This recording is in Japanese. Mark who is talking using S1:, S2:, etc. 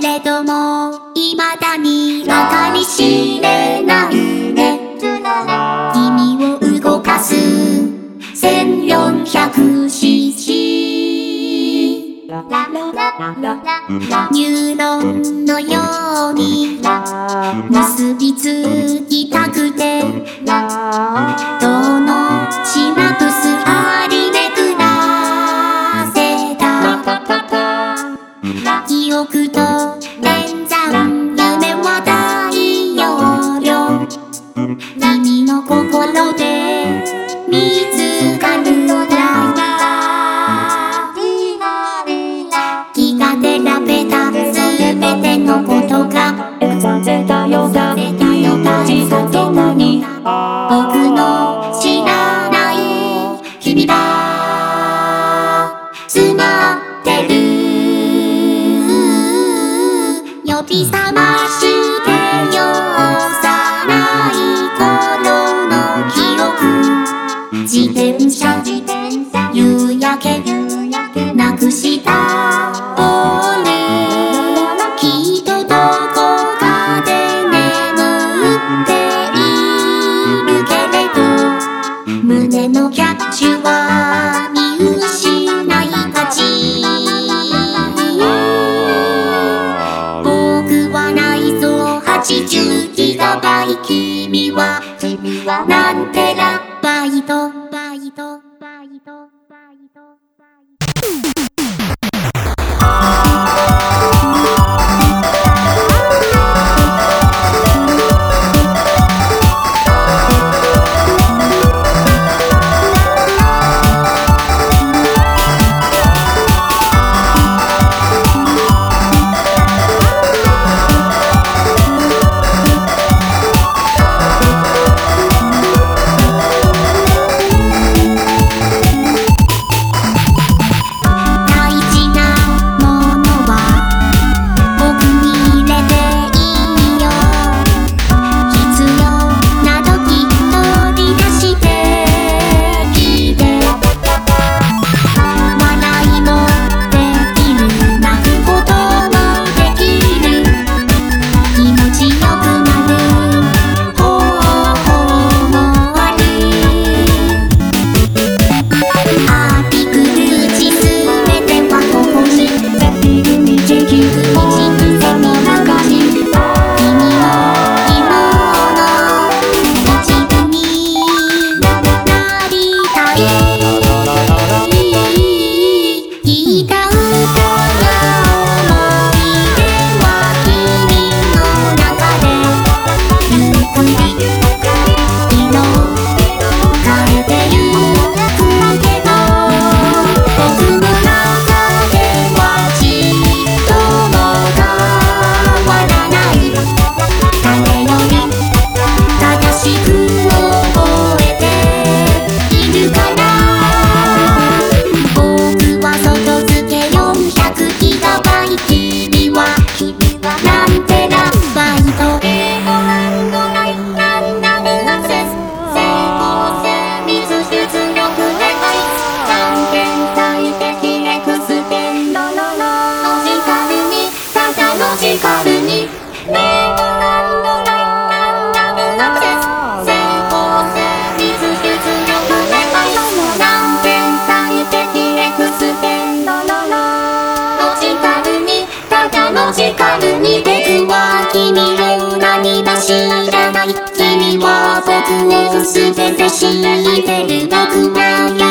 S1: れどもいまだにわかり知れないね。君を動かす。1400cc ニューロンのように。結びつきたくて。記憶と連山。自転車夕焼けなくした俺。きっとどこかで眠っているけれど胸のキャッチは見失いがち。僕は内臓80 somebody. 春に僕は君の知らない君は僕を全て知ってる僕は